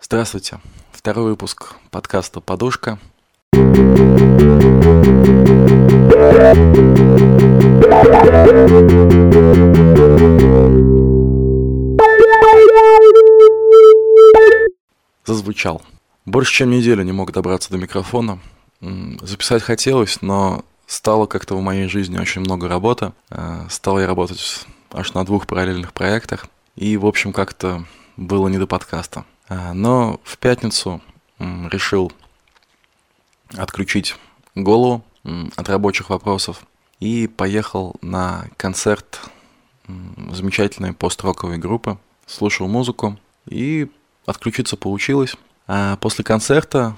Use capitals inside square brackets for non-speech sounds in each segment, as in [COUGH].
Здравствуйте. Второй выпуск подкаста «Подушка». Зазвучал. Больше чем неделю не мог добраться до микрофона. Записать хотелось, но стало как-то в моей жизни очень много работы. Э, стал я работать аж на двух параллельных проектах. И, в общем, как-то было не до подкаста. Э, но в пятницу решил отключить голову от рабочих вопросов и поехал на концерт замечательной пост-роковой группы. Слушал музыку и отключиться получилось. А после концерта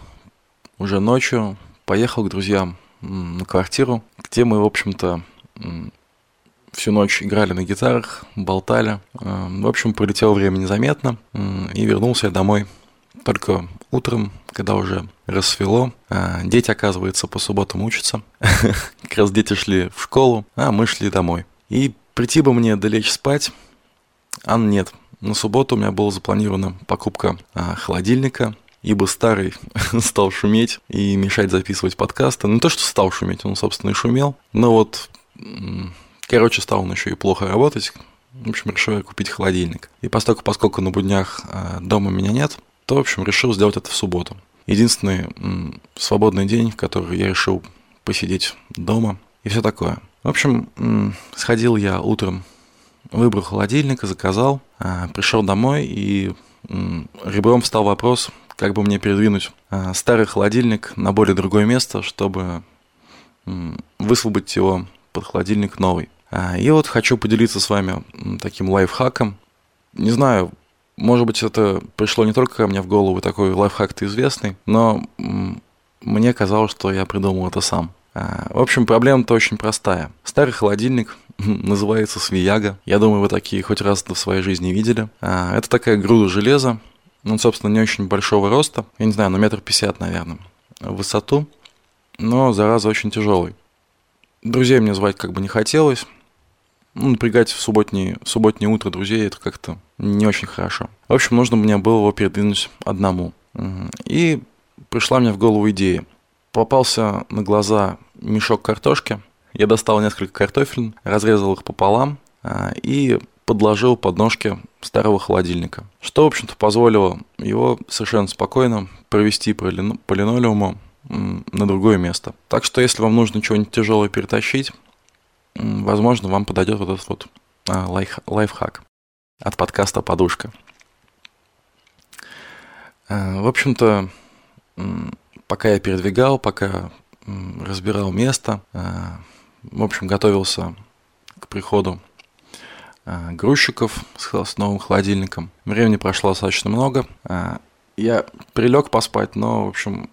уже ночью поехал к друзьям на квартиру, где мы, в общем-то, всю ночь играли на гитарах, болтали. Э, в общем, пролетело время незаметно, и вернулся я домой только утром, когда уже рассвело. Э, дети, оказывается, по субботам учатся. [LAUGHS] Как раз дети шли в школу, а мы шли домой. И прийти бы мне долечь спать, а нет. На субботу у меня была запланирована покупка а, холодильника, ибо старый [LAUGHS] стал шуметь и мешать записывать подкасты. Ну, не то, что стал шуметь, он, собственно, и шумел. Но вот, короче, стал он еще и плохо работать. В общем, решил я купить холодильник. И поскольку, поскольку на буднях а, дома меня нет, то, в общем, решил сделать это в субботу. Единственный свободный день, в который я решил посидеть дома и все такое. В общем, сходил я утром, выбрал холодильник, заказал, а, пришел домой и ребром встал вопрос, как бы мне передвинуть а, старый холодильник на более другое место, чтобы высвободить его под холодильник новый. А, и вот хочу поделиться с вами таким лайфхаком. Не знаю, может быть, это пришло не только ко мне в голову, такой лайфхак-то известный, но мне казалось, что я придумал это сам. А, в общем, проблема-то очень простая. Старый холодильник [LAUGHS] называется Свияга. Я думаю, вы такие хоть раз в своей жизни видели. Это такая груда железа, ну, собственно, не очень большого роста. Я не знаю, на метр пятьдесят, наверное, в высоту. Но, зараза, очень тяжелый. Друзей мне звать как бы не хотелось. Ну, напрягать в субботнее, в субботнее утро друзей это как-то не очень хорошо. В общем, нужно мне было его передвинуть одному. И пришла мне в голову идея. Попался на глаза мешок картошки. Я достал несколько картофелин, разрезал их пополам а, и подложил подножки старого холодильника, что, в общем-то, позволило его совершенно спокойно провести по линолеуму на другое место. Так что, если вам нужно чего-нибудь тяжелое перетащить, возможно, вам подойдет вот этот вот а, лайф, лайфхак от подкаста «Подушка». А, в общем-то, пока я передвигал, пока разбирал место, а, в общем, готовился к приходу а, грузчиков с новым холодильником. Времени прошло достаточно много. Я прилег поспать, но, в общем,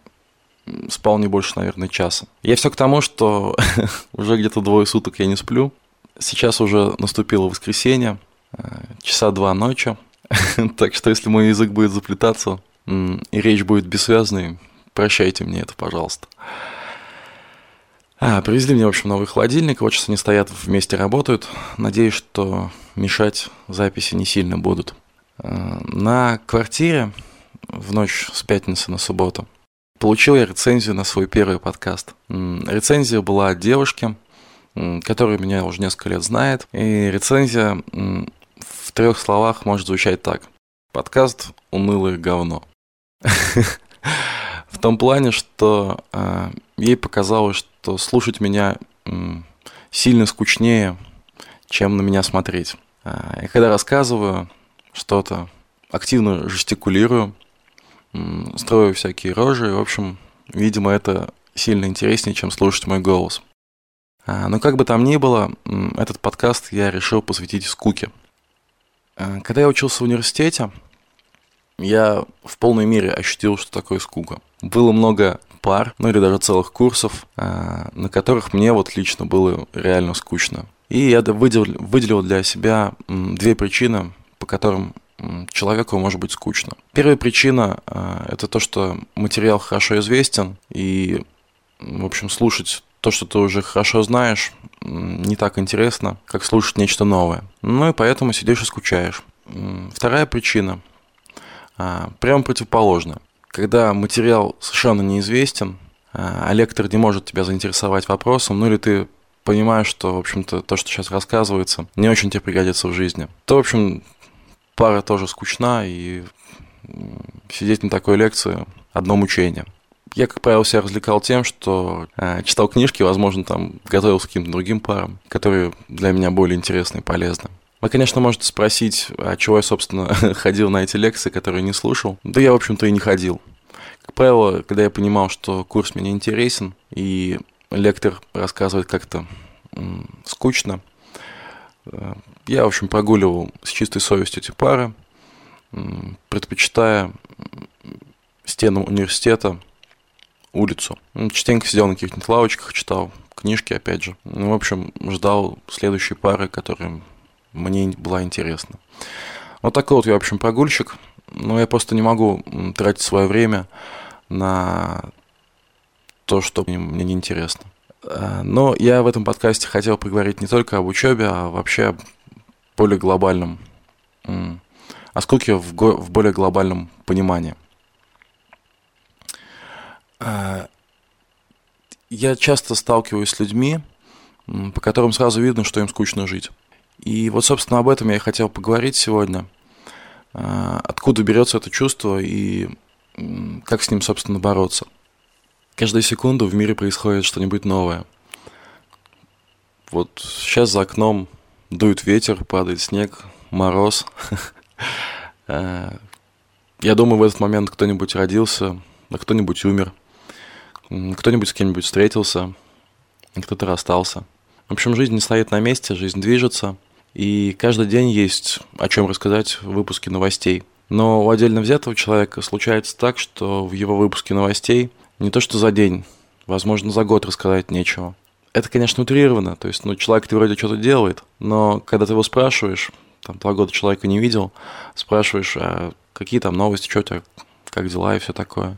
спал не больше, наверное, часа. Я все к тому, что [LAUGHS] уже где-то двое суток я не сплю. Сейчас уже наступило воскресенье, а, часа два ночи. [LAUGHS] так что если мой язык будет заплетаться и речь будет бессвязной, прощайте мне это, пожалуйста. А, привезли мне, в общем, новый холодильник. Вот сейчас они стоят вместе, работают. Надеюсь, что мешать записи не сильно будут. А, на квартире в ночь с пятницы на субботу получил я рецензию на свой первый подкаст. Рецензия была от девушки, которая меня уже несколько лет знает. И рецензия в трех словах может звучать так. Подкаст «Унылое говно». В том плане, что а, ей показалось, что слушать меня сильно скучнее, чем на меня смотреть. А, я когда рассказываю что-то, активно жестикулирую, строю всякие рожи, в общем, видимо, это сильно интереснее, чем слушать мой голос. А, но как бы там ни было, этот подкаст я решил посвятить скуке. А, когда я учился в университете, я в полной мере ощутил, что такое скука. Было много пар, ну или даже целых курсов, а, на которых мне вот лично было реально скучно. И я выделил, выделил для себя две причины, по которым человеку может быть скучно. Первая причина а, – это то, что материал хорошо известен, и, в общем, слушать то, что ты уже хорошо знаешь, не так интересно, как слушать нечто новое. Ну и поэтому сидишь и скучаешь. Вторая причина а, прямо противоположное. Когда материал совершенно неизвестен, а лектор не может тебя заинтересовать вопросом, ну или ты понимаешь, что, в общем-то, то, что сейчас рассказывается, не очень тебе пригодится в жизни, то, в общем, пара тоже скучна, и сидеть на такой лекции – одно мучение. Я, как правило, себя развлекал тем, что э, читал книжки, возможно, там готовился к каким-то другим парам, которые для меня более интересны и полезны. Вы, конечно, можете спросить, а чего я, собственно, [LAUGHS] ходил на эти лекции, которые не слушал. Да я, в общем-то, и не ходил. Как правило, когда я понимал, что курс мне интересен, и лектор рассказывает как-то скучно, я, в общем, прогуливал с чистой совестью эти пары, предпочитая стенам университета улицу. Ну, частенько сидел на каких-нибудь лавочках, читал книжки, опять же. Ну, в общем, ждал следующей пары, которая мне была интересна. Вот такой вот я, в общем, прогульщик. Но я просто не могу тратить свое время на то, что мне, мне не интересно. А, но я в этом подкасте хотел поговорить не только об учебе, а вообще о более глобальном, о скуке в, в более глобальном понимании. А, я часто сталкиваюсь с людьми, по которым сразу видно, что им скучно жить. И вот, собственно, об этом я и хотел поговорить сегодня. А, откуда берется это чувство и как с ним, собственно, бороться. Каждую секунду в мире происходит что-нибудь новое. Вот сейчас за окном дует ветер, падает снег, мороз. А, [LAUGHS] я думаю, в этот момент кто-нибудь родился, а кто-нибудь умер – кто-нибудь с кем-нибудь встретился, кто-то расстался. В общем, жизнь не стоит на месте, жизнь движется, и каждый день есть о чем рассказать в выпуске новостей. Но у отдельно взятого человека случается так, что в его выпуске новостей не то что за день, возможно, за год рассказать нечего. Это, конечно, утрировано, то есть, ну, человек-то вроде что-то делает, но когда ты его спрашиваешь, там, два года человека не видел, спрашиваешь, а какие там новости, что у тебя, как дела и все такое,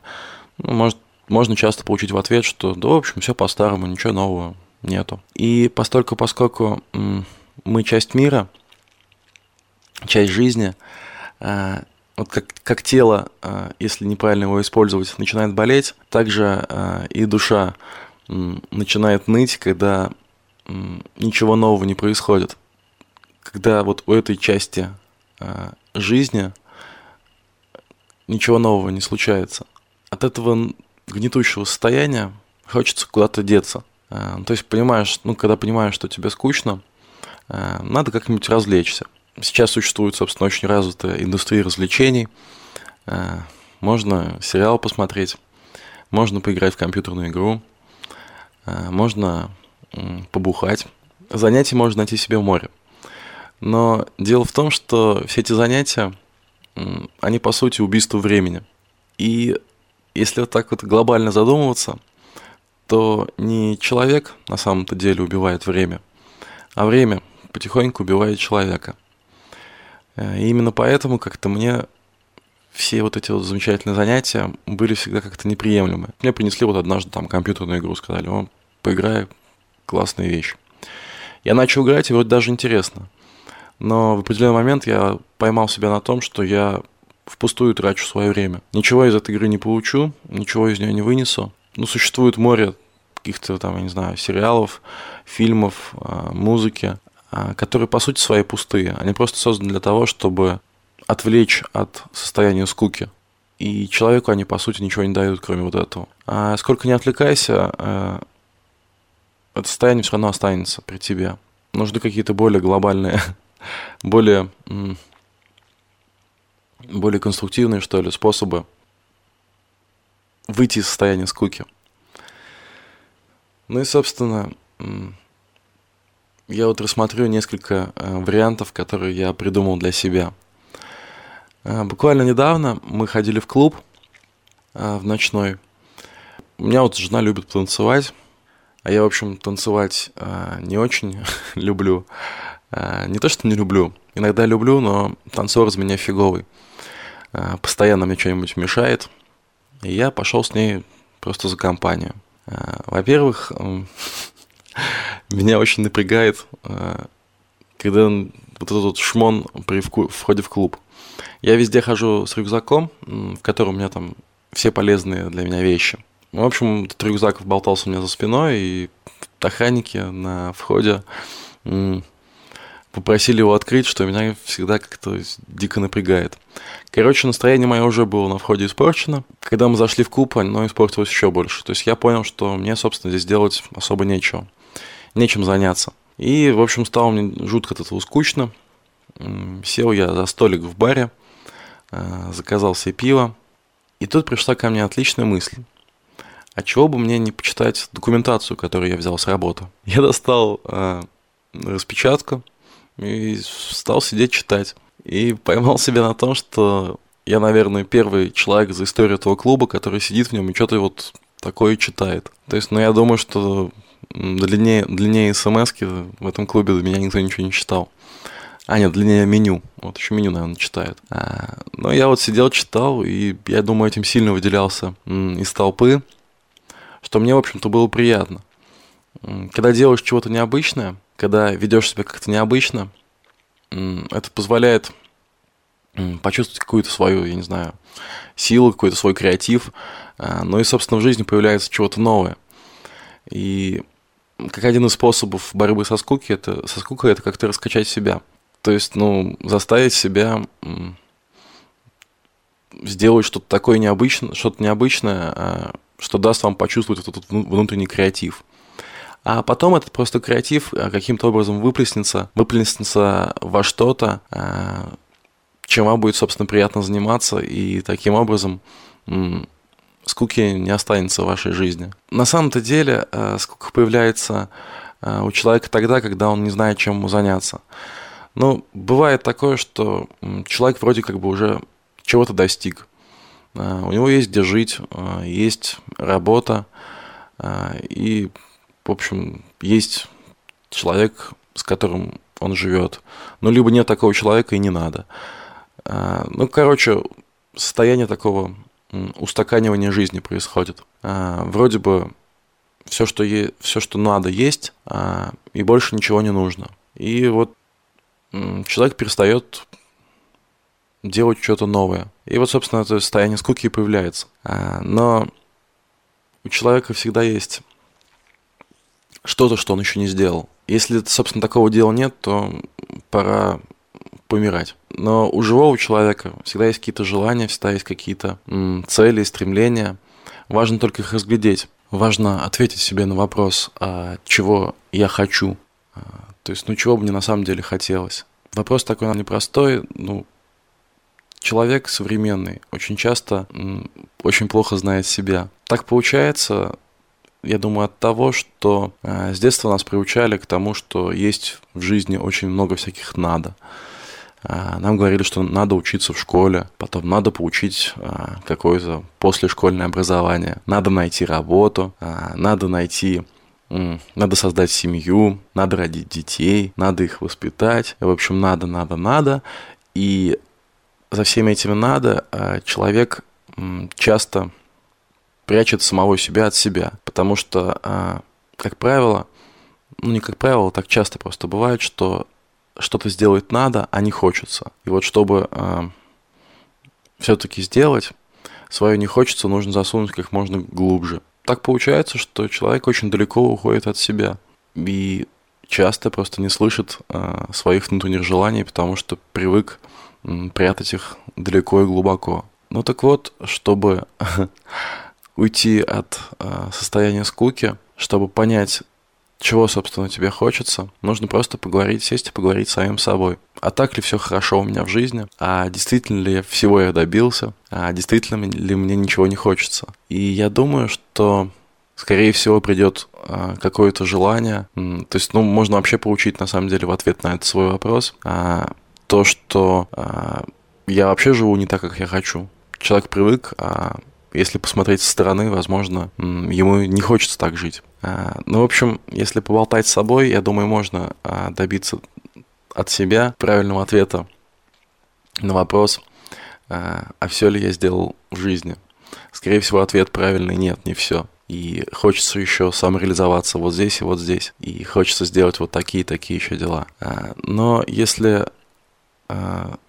ну, может, можно часто получить в ответ, что да, в общем, все по-старому, ничего нового нету. И постольку, поскольку мы часть мира, часть жизни, а, вот как, как тело, а, если неправильно его использовать, начинает болеть, также а, и душа начинает ныть, когда ничего нового не происходит. Когда вот у этой части жизни ничего нового не случается. От этого гнетущего состояния хочется куда-то деться. То есть понимаешь, ну, когда понимаешь, что тебе скучно, надо как-нибудь развлечься. Сейчас существует, собственно, очень развитая индустрия развлечений. А, можно сериал посмотреть, можно поиграть в компьютерную игру, можно побухать. Занятий можно найти себе в море. Но дело в том, что все эти занятия, они по сути убийство времени. И если вот так вот глобально задумываться, то не человек на самом-то деле убивает время, а время потихоньку убивает человека. Э, и именно поэтому как-то мне все вот эти вот замечательные занятия были всегда как-то неприемлемы. Мне принесли вот однажды там компьютерную игру, сказали, о, поиграй, классная вещь. Я начал играть, и вроде даже интересно. Но в определенный момент я поймал себя на том, что я впустую трачу свое время. Ничего из этой игры не получу, ничего из нее не вынесу. Ну, существует море каких-то там, я не знаю, сериалов, фильмов, а, музыки, которые по сути своей пустые. Они просто созданы для того, чтобы отвлечь от состояния скуки. И человеку они, по сути, ничего не дают, кроме вот этого. А сколько не отвлекайся, а, это состояние все равно останется при тебе. Нужны какие-то более глобальные, [LAUGHS] более более конструктивные, что ли, способы выйти из состояния скуки. Ну и, собственно, я вот рассмотрю несколько э, вариантов, которые я придумал для себя. Э, буквально недавно мы ходили в клуб э, в ночной. У меня вот жена любит танцевать, а я, в общем, танцевать не очень [LAUGHS] люблю. Не то, что не люблю, иногда люблю, но танцор из меня фиговый. Постоянно мне что-нибудь мешает, и я пошел с ней просто за компанию. Во-первых, [LAUGHS] меня очень напрягает а, когда вот этот вот шмон при входе в клуб. Я везде хожу с рюкзаком, в котором у меня там все полезные для меня вещи. В общем, этот рюкзак болтался у меня за спиной, и охранники на входе попросили его открыть, что меня всегда как-то дико напрягает. Короче, настроение мое уже было на входе испорчено. Когда мы зашли в клуб, оно испортилось еще больше. То есть я понял, что мне, собственно, здесь делать особо нечего. Нечем заняться. И, в общем, стало мне жутко от этого скучно. Сел я за столик в баре, э, заказал себе пиво. И тут пришла ко мне отличная мысль. А чего бы мне не почитать документацию, которую я взял с работы? Я достал э, распечатку и стал сидеть читать. И поймал себя на том, что я, наверное, первый человек за историю этого клуба, который сидит в нем и что-то вот такое читает. То есть, ну, я думаю, что длиннее, длиннее смс в этом клубе меня никто ничего не читал. А, нет, длиннее меню. Вот еще меню, наверное, читают. А, но я вот сидел, читал, и я думаю, этим сильно выделялся из толпы, что мне, в общем-то, было приятно. Когда делаешь чего-то необычное, когда ведешь себя как-то необычно, это позволяет почувствовать какую-то свою, я не знаю, силу, какой-то свой креатив, а, но и, собственно, в жизни появляется чего-то новое. И как один из способов борьбы со скукой, это, со скукой это как-то раскачать себя. То есть, ну, заставить себя сделать что-то такое необычное, что-то необычное, а, что даст вам почувствовать этот внутренний креатив. А потом этот просто креатив а, каким-то образом выплеснется, выплеснется во что-то, а, чем вам будет, собственно, приятно заниматься, и таким образом скуки не останется в вашей жизни. На самом-то деле а, скука появляется у человека тогда, когда он не знает, чем ему заняться. Ну, бывает такое, что человек вроде как бы уже чего-то достиг. У него есть где жить, есть работа, и в общем, есть человек, с которым он живет. Ну, либо нет такого человека и не надо. Ну, короче, состояние такого устаканивания жизни происходит. А, вроде бы все, что, е- все, что надо, есть, а, и больше ничего не нужно. И вот человек перестает делать что-то новое. И вот, собственно, это состояние скуки и появляется. Но у человека всегда есть что-то, что он еще не сделал. Если, собственно, такого дела нет, то пора помирать. Но у живого человека всегда есть какие-то желания, всегда есть какие-то цели, стремления. Важно только их разглядеть. Важно ответить себе на вопрос, а чего я хочу. А, то есть, ну чего бы мне на самом деле хотелось. Вопрос такой непростой, ну, человек современный очень часто очень плохо знает себя. Так получается, я думаю, от того, что э, с детства нас приучали к тому, что есть в жизни очень много всяких надо. Э, нам говорили, что надо учиться в школе, потом надо получить э, какое-то послешкольное образование, надо найти работу, э, надо найти надо создать семью, надо родить детей, надо их воспитать. В общем, надо, надо, надо. И за всеми этими надо человек часто прячет самого себя от себя. Потому что, а, как правило, ну не как правило, так часто просто бывает, что что-то сделать надо, а не хочется. И вот чтобы а, все-таки сделать, свое не хочется, нужно засунуть как можно глубже. Так получается, что человек очень далеко уходит от себя и часто просто не слышит а, своих внутренних желаний, потому что привык прятать их далеко и глубоко. Ну так вот, чтобы [LAUGHS] уйти от э, состояния скуки, чтобы понять, чего, собственно, тебе хочется, нужно просто поговорить, сесть и поговорить с самим собой. А так ли все хорошо у меня в жизни? А действительно ли всего я добился? А действительно ли мне ничего не хочется? И я думаю, что скорее всего придет а, какое-то желание. То есть, ну, можно вообще получить на самом деле в ответ на этот свой вопрос а, то, что а, я вообще живу не так, как я хочу. Человек привык, если посмотреть со стороны, возможно, ему не хочется так жить. А, ну, в общем, если поболтать с собой, я думаю, можно а, добиться от себя правильного ответа на вопрос, а, а все ли я сделал в жизни. Скорее всего, ответ правильный нет, не все. и хочется еще самореализоваться вот здесь и вот здесь, и хочется сделать вот такие такие еще дела. Но если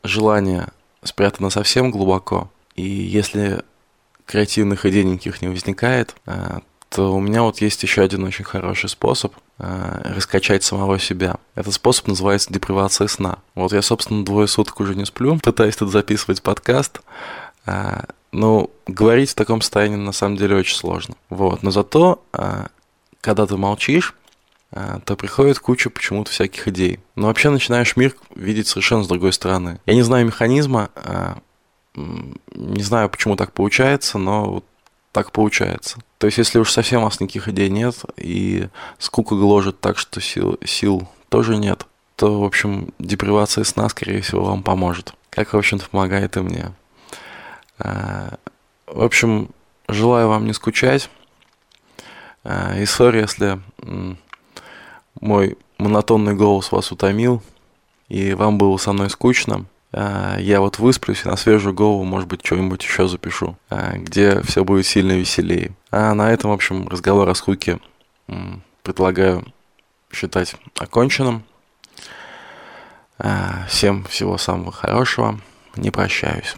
желание спрятано совсем глубоко, и если креативных идей никаких не возникает, а, то у меня вот есть еще один очень хороший способ раскачать самого себя. Этот способ называется депривация сна. Вот я, собственно, двое суток уже не сплю, пытаюсь тут записывать подкаст, ну, говорить в таком состоянии на самом деле очень сложно. Вот. Но зато, а, когда ты молчишь, а, то приходит куча почему-то всяких идей. Но вообще начинаешь мир видеть совершенно с другой стороны. Я не знаю механизма, а, не знаю, почему так получается, но вот так получается. То есть, если уж совсем у вас никаких идей нет, и скука гложет так, что сил, сил тоже нет, то, в общем, депривация сна, скорее всего, вам поможет. Как, в общем-то, помогает и мне. Э, в общем, желаю вам не скучать. Э, и сори, если мой монотонный голос вас утомил, и вам было со мной скучно. Э, я вот высплюсь и на свежую голову, может быть, что-нибудь еще запишу, где все будет сильно веселее. А на этом, в общем, разговор о скуке предлагаю считать оконченным. Всем всего самого хорошего. Не прощаюсь.